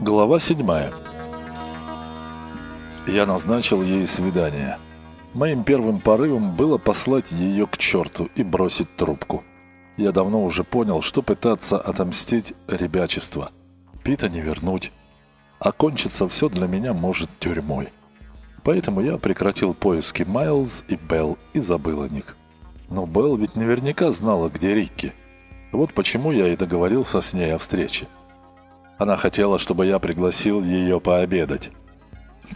Глава седьмая. Я назначил ей свидание. Моим первым порывом было послать ее к черту и бросить трубку. Я давно уже понял, что пытаться отомстить ребячество. Пита не вернуть. Окончится все для меня может тюрьмой. Поэтому я прекратил поиски Майлз и Белл и забыл о них. Но Белл ведь наверняка знала, где Рикки. Вот почему я и договорился с ней о встрече. Она хотела, чтобы я пригласил ее пообедать.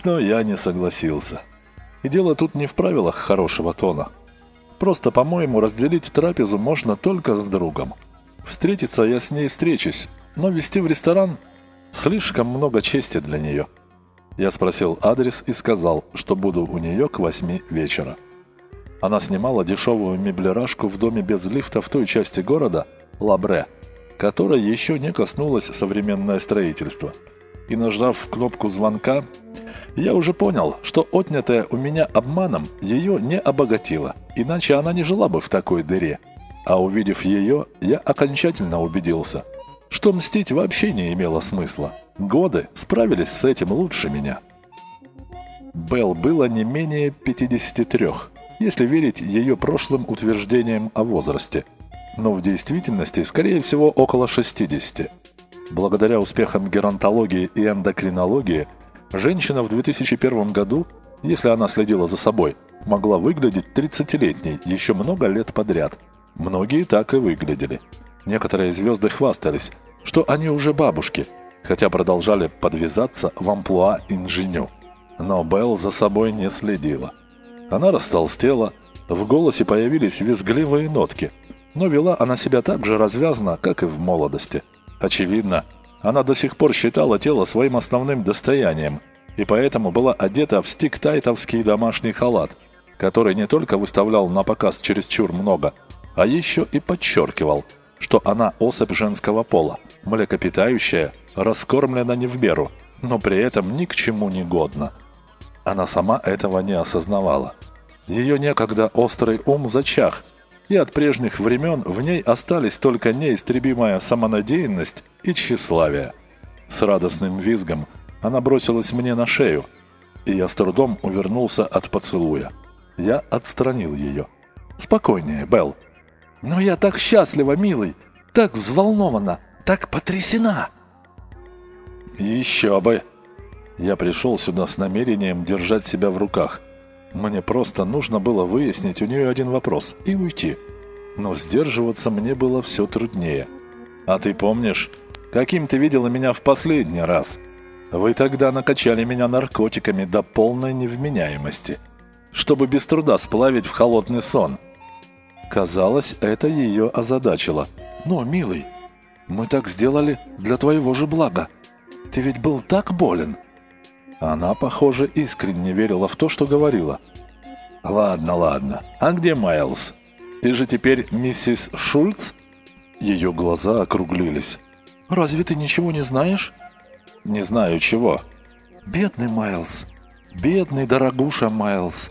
Но я не согласился. И дело тут не в правилах хорошего тона. Просто, по-моему, разделить трапезу можно только с другом. Встретиться я с ней встречусь, но вести в ресторан слишком много чести для нее. Я спросил адрес и сказал, что буду у нее к восьми вечера. Она снимала дешевую меблерашку в доме без лифта в той части города, Лабре, которой еще не коснулось современное строительство. И нажав кнопку звонка, я уже понял, что отнятое у меня обманом ее не обогатило, иначе она не жила бы в такой дыре. А увидев ее, я окончательно убедился, что мстить вообще не имело смысла. Годы справились с этим лучше меня. Белл было не менее 53, если верить ее прошлым утверждениям о возрасте, но в действительности, скорее всего, около 60. Благодаря успехам геронтологии и эндокринологии, женщина в 2001 году, если она следила за собой, могла выглядеть 30-летней еще много лет подряд. Многие так и выглядели. Некоторые звезды хвастались, что они уже бабушки, хотя продолжали подвязаться в амплуа инженю. Но Белл за собой не следила. Она растолстела, в голосе появились визгливые нотки, но вела она себя так же развязно, как и в молодости. Очевидно, она до сих пор считала тело своим основным достоянием, и поэтому была одета в стик-тайтовский домашний халат, который не только выставлял на показ чересчур много, а еще и подчеркивал – что она особь женского пола, млекопитающая, раскормлена не в меру, но при этом ни к чему не годна. Она сама этого не осознавала. Ее некогда острый ум зачах, и от прежних времен в ней остались только неистребимая самонадеянность и тщеславие. С радостным визгом она бросилась мне на шею, и я с трудом увернулся от поцелуя. Я отстранил ее. «Спокойнее, Белл. «Но я так счастлива, милый! Так взволнована! Так потрясена!» «Еще бы!» Я пришел сюда с намерением держать себя в руках. Мне просто нужно было выяснить у нее один вопрос и уйти. Но сдерживаться мне было все труднее. «А ты помнишь, каким ты видела меня в последний раз? Вы тогда накачали меня наркотиками до полной невменяемости, чтобы без труда сплавить в холодный сон». Казалось, это ее озадачило. «Но, милый, мы так сделали для твоего же блага. Ты ведь был так болен». Она, похоже, искренне верила в то, что говорила. «Ладно, ладно. А где Майлз? Ты же теперь миссис Шульц?» Ее глаза округлились. «Разве ты ничего не знаешь?» «Не знаю чего». «Бедный Майлз. Бедный дорогуша Майлз.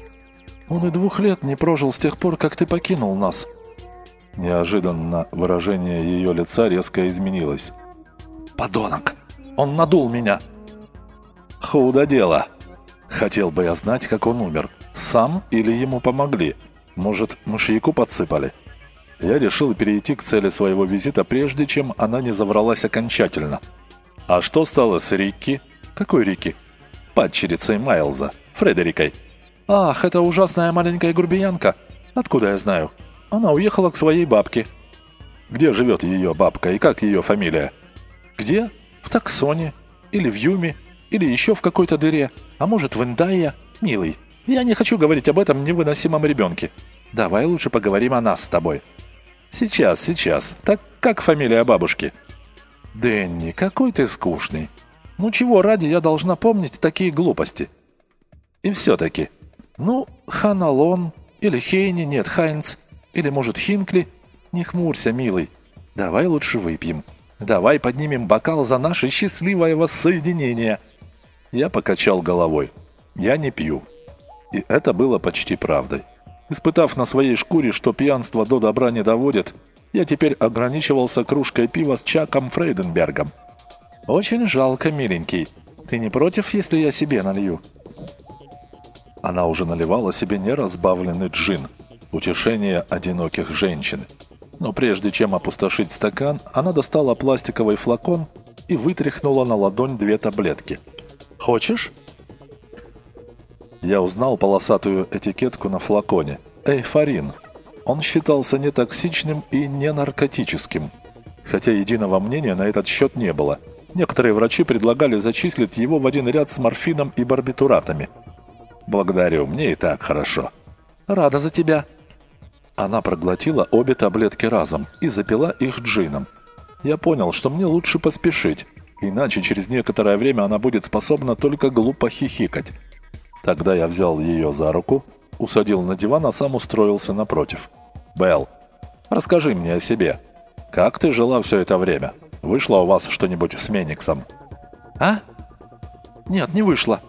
Он и двух лет не прожил с тех пор, как ты покинул нас». Неожиданно выражение ее лица резко изменилось. «Подонок! Он надул меня!» «Худо дело! Хотел бы я знать, как он умер. Сам или ему помогли? Может, мышьяку подсыпали?» Я решил перейти к цели своего визита, прежде чем она не завралась окончательно. «А что стало с Рикки?» «Какой Рикки?» «Падчерицей Майлза, Фредерикой». «Ах, это ужасная маленькая грубиянка! Откуда я знаю? Она уехала к своей бабке». «Где живет ее бабка и как ее фамилия?» «Где? В Таксоне. Или в Юме. Или еще в какой-то дыре. А может, в Индайе? Милый, я не хочу говорить об этом невыносимом ребенке. Давай лучше поговорим о нас с тобой». «Сейчас, сейчас. Так как фамилия бабушки?» «Дэнни, какой ты скучный. Ну чего ради я должна помнить такие глупости?» «И все-таки, ну, Ханалон или Хейни, нет, Хайнц, или, может, Хинкли. Не хмурься, милый. Давай лучше выпьем. Давай поднимем бокал за наше счастливое воссоединение. Я покачал головой. Я не пью. И это было почти правдой. Испытав на своей шкуре, что пьянство до добра не доводит, Я теперь ограничивался кружкой пива с Чаком Фрейденбергом. Очень жалко, миленький. Ты не против, если я себе налью? Она уже наливала себе неразбавленный джин, утешение одиноких женщин. Но прежде чем опустошить стакан, она достала пластиковый флакон и вытряхнула на ладонь две таблетки. «Хочешь?» Я узнал полосатую этикетку на флаконе. «Эйфорин». Он считался нетоксичным и не наркотическим, хотя единого мнения на этот счет не было. Некоторые врачи предлагали зачислить его в один ряд с морфином и барбитуратами – «Благодарю, мне и так хорошо». «Рада за тебя». Она проглотила обе таблетки разом и запила их джином. Я понял, что мне лучше поспешить, иначе через некоторое время она будет способна только глупо хихикать. Тогда я взял ее за руку, усадил на диван, а сам устроился напротив. «Белл, расскажи мне о себе. Как ты жила все это время? Вышло у вас что-нибудь с Мениксом?» «А? Нет, не вышло»,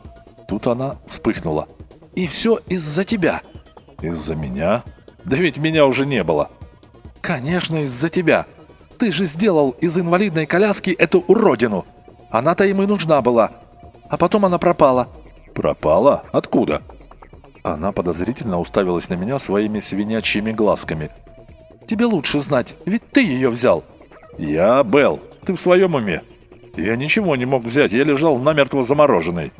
Тут она вспыхнула. «И все из-за тебя!» «Из-за меня? Да ведь меня уже не было!» «Конечно, из-за тебя! Ты же сделал из инвалидной коляски эту уродину! Она-то им и нужна была! А потом она пропала!» «Пропала? Откуда?» Она подозрительно уставилась на меня своими свинячьими глазками. «Тебе лучше знать, ведь ты ее взял!» «Я, Белл, ты в своем уме? Я ничего не мог взять, я лежал намертво замороженный!»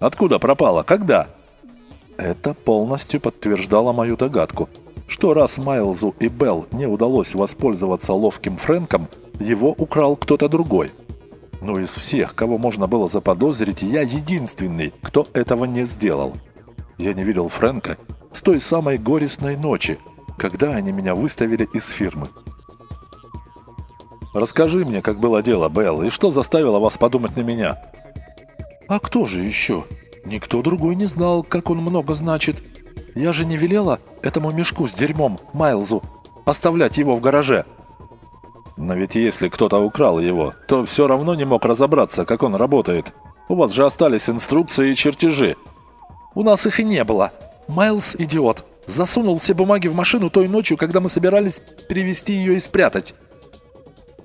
Откуда пропала? Когда?» Это полностью подтверждало мою догадку, что раз Майлзу и Белл не удалось воспользоваться ловким Фрэнком, его украл кто-то другой. Но из всех, кого можно было заподозрить, я единственный, кто этого не сделал. Я не видел Фрэнка с той самой горестной ночи, когда они меня выставили из фирмы. «Расскажи мне, как было дело, Белл, и что заставило вас подумать на меня?» «А кто же еще? Никто другой не знал, как он много значит. Я же не велела этому мешку с дерьмом, Майлзу, оставлять его в гараже». «Но ведь если кто-то украл его, то все равно не мог разобраться, как он работает. У вас же остались инструкции и чертежи». «У нас их и не было. Майлз – идиот. Засунул все бумаги в машину той ночью, когда мы собирались перевести ее и спрятать».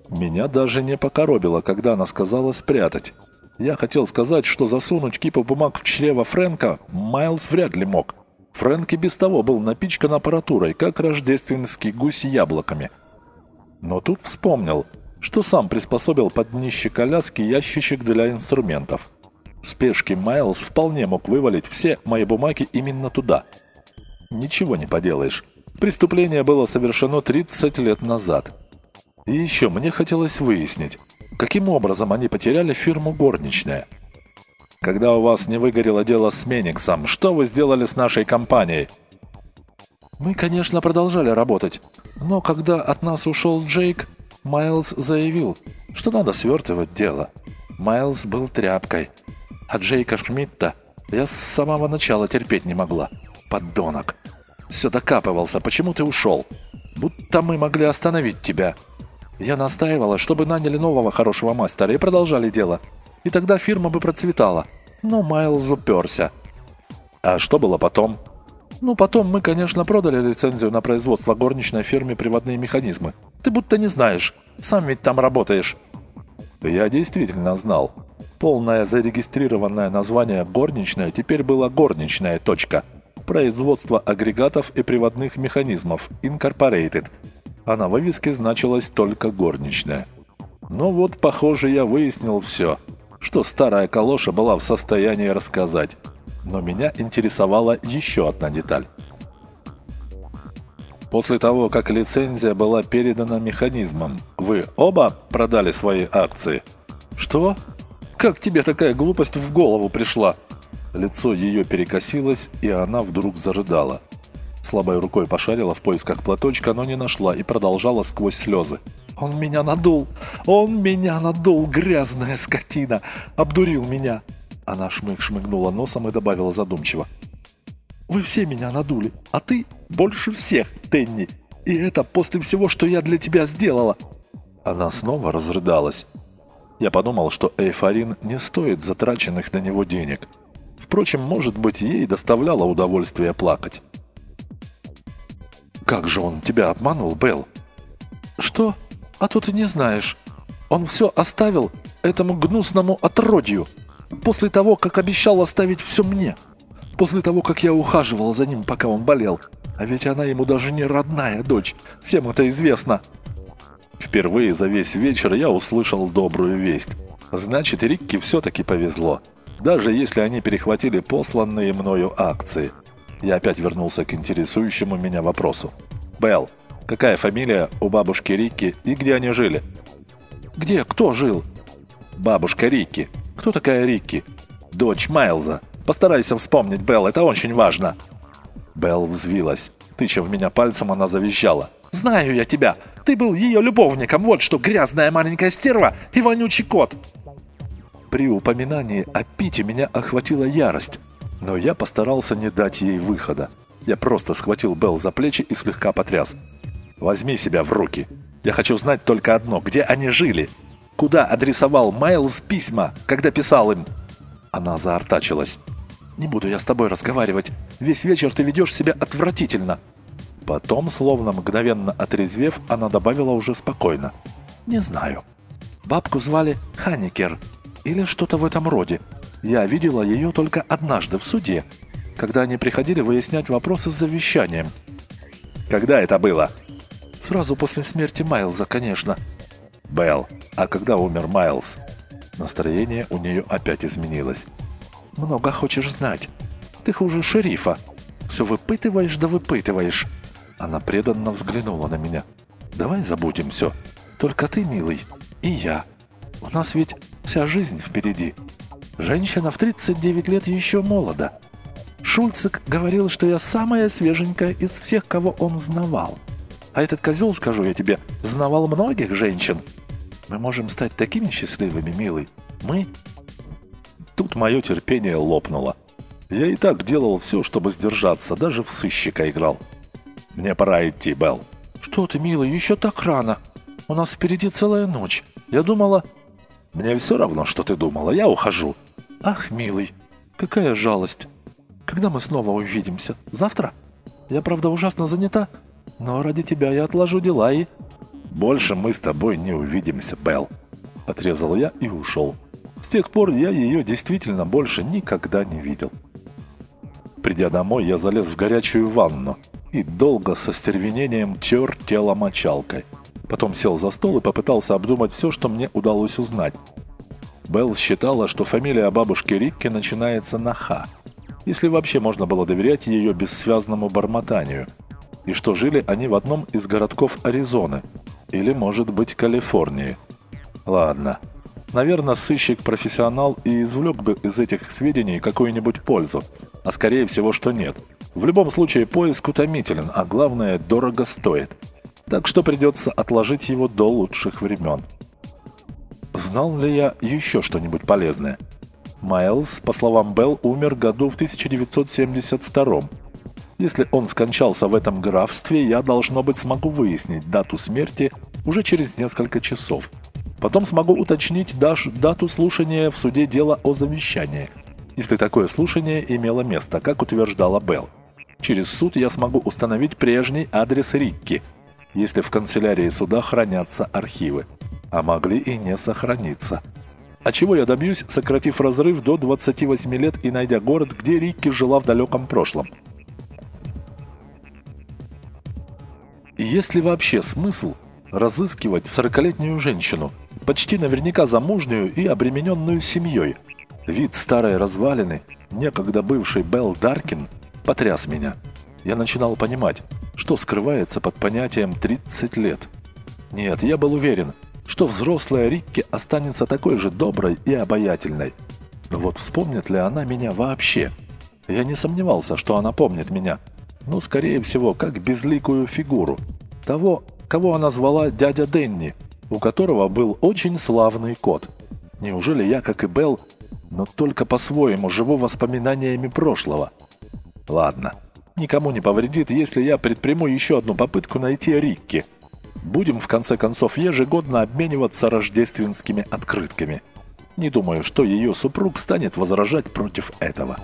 Меня даже не покоробило, когда она сказала «спрятать». Я хотел сказать, что засунуть кипу бумаг в чрево Фрэнка Майлз вряд ли мог. Фрэнк и без того был напичкан аппаратурой, как рождественский гусь яблоками. Но тут вспомнил, что сам приспособил под днище коляски ящичек для инструментов. В спешке Майлз вполне мог вывалить все мои бумаги именно туда. Ничего не поделаешь. Преступление было совершено 30 лет назад. И еще мне хотелось выяснить, Каким образом они потеряли фирму «Горничная»? Когда у вас не выгорело дело с Мениксом, что вы сделали с нашей компанией? Мы, конечно, продолжали работать, но когда от нас ушел Джейк, Майлз заявил, что надо свертывать дело. Майлз был тряпкой, а Джейка Шмидта я с самого начала терпеть не могла. Поддонок. Все докапывался, почему ты ушел? Будто мы могли остановить тебя. Я настаивала, чтобы наняли нового хорошего мастера и продолжали дело. И тогда фирма бы процветала. Но Майлз уперся. А что было потом? Ну, потом мы, конечно, продали лицензию на производство горничной фирме «Приводные механизмы». Ты будто не знаешь. Сам ведь там работаешь. Я действительно знал. Полное зарегистрированное название «горничная» теперь было «горничная. Точка». Производство агрегатов и приводных механизмов Incorporated – а на вывеске значилась только горничная. Ну вот, похоже, я выяснил все, что старая калоша была в состоянии рассказать. Но меня интересовала еще одна деталь. После того, как лицензия была передана механизмам, вы оба продали свои акции? Что? Как тебе такая глупость в голову пришла? Лицо ее перекосилось, и она вдруг зарыдала. Слабой рукой пошарила в поисках платочка, но не нашла и продолжала сквозь слезы. «Он меня надул! Он меня надул, грязная скотина! Обдурил меня!» Она шмык-шмыгнула носом и добавила задумчиво. «Вы все меня надули, а ты больше всех, Тенни! И это после всего, что я для тебя сделала!» Она снова разрыдалась. Я подумал, что Эйфорин не стоит затраченных на него денег. Впрочем, может быть, ей доставляло удовольствие плакать. «Как же он тебя обманул, Белл?» «Что? А то ты не знаешь. Он все оставил этому гнусному отродью. После того, как обещал оставить все мне. После того, как я ухаживала за ним, пока он болел. А ведь она ему даже не родная дочь. Всем это известно». Впервые за весь вечер я услышал добрую весть. Значит, Рикки все-таки повезло. Даже если они перехватили посланные мною акции. Я опять вернулся к интересующему меня вопросу. «Белл, какая фамилия у бабушки Рикки и где они жили?» «Где? Кто жил?» «Бабушка Рикки. Кто такая Рикки?» «Дочь Майлза. Постарайся вспомнить, Белл, это очень важно». Белл взвилась. Тыча в меня пальцем, она завизжала. «Знаю я тебя! Ты был ее любовником, вот что, грязная маленькая стерва и вонючий кот!» При упоминании о Пите меня охватила ярость, но я постарался не дать ей выхода. Я просто схватил Белл за плечи и слегка потряс. «Возьми себя в руки. Я хочу знать только одно. Где они жили? Куда адресовал Майлз письма, когда писал им?» Она заортачилась. «Не буду я с тобой разговаривать. Весь вечер ты ведешь себя отвратительно». Потом, словно мгновенно отрезвев, она добавила уже спокойно. «Не знаю. Бабку звали Ханикер. Или что-то в этом роде. Я видела ее только однажды в суде, когда они приходили выяснять вопросы с завещанием. Когда это было? Сразу после смерти Майлза, конечно. Белл, а когда умер Майлз? Настроение у нее опять изменилось. Много хочешь знать. Ты хуже шерифа. Все выпытываешь да выпытываешь. Она преданно взглянула на меня. Давай забудем все. Только ты, милый, и я. У нас ведь вся жизнь впереди. Женщина в 39 лет еще молода. Шульцик говорил, что я самая свеженькая из всех, кого он знавал. А этот козел, скажу я тебе, знавал многих женщин. Мы можем стать такими счастливыми, милый. Мы... Тут мое терпение лопнуло. Я и так делал все, чтобы сдержаться, даже в сыщика играл. Мне пора идти, Белл. Что ты, милый, еще так рано. У нас впереди целая ночь. Я думала... Мне все равно, что ты думала. Я ухожу. Ах, милый, какая жалость. Когда мы снова увидимся? Завтра? Я, правда, ужасно занята, но ради тебя я отложу дела и... Больше мы с тобой не увидимся, Белл. Отрезал я и ушел. С тех пор я ее действительно больше никогда не видел. Придя домой, я залез в горячую ванну и долго со стервенением тер тело мочалкой. Потом сел за стол и попытался обдумать все, что мне удалось узнать. Белл считала, что фамилия бабушки Рикки начинается на «Х», если вообще можно было доверять ее бессвязному бормотанию, и что жили они в одном из городков Аризоны, или, может быть, Калифорнии. Ладно. Наверное, сыщик-профессионал и извлек бы из этих сведений какую-нибудь пользу, а скорее всего, что нет. В любом случае, поиск утомителен, а главное, дорого стоит. Так что придется отложить его до лучших времен. Знал ли я еще что-нибудь полезное? Майлз, по словам Белл, умер году в 1972 Если он скончался в этом графстве, я, должно быть, смогу выяснить дату смерти уже через несколько часов. Потом смогу уточнить даже дату слушания в суде дела о завещании, если такое слушание имело место, как утверждала Белл. Через суд я смогу установить прежний адрес Рикки, если в канцелярии суда хранятся архивы а могли и не сохраниться. А чего я добьюсь, сократив разрыв до 28 лет и найдя город, где Рикки жила в далеком прошлом? Есть ли вообще смысл разыскивать 40-летнюю женщину, почти наверняка замужнюю и обремененную семьей? Вид старой развалины, некогда бывший Белл Даркин, потряс меня. Я начинал понимать, что скрывается под понятием 30 лет. Нет, я был уверен – что взрослая Рикки останется такой же доброй и обаятельной. Но вот вспомнит ли она меня вообще? Я не сомневался, что она помнит меня. Ну, скорее всего, как безликую фигуру. Того, кого она звала дядя Денни, у которого был очень славный кот. Неужели я, как и Белл, но только по-своему живу воспоминаниями прошлого? Ладно, никому не повредит, если я предприму еще одну попытку найти Рикки – Будем, в конце концов, ежегодно обмениваться рождественскими открытками. Не думаю, что ее супруг станет возражать против этого.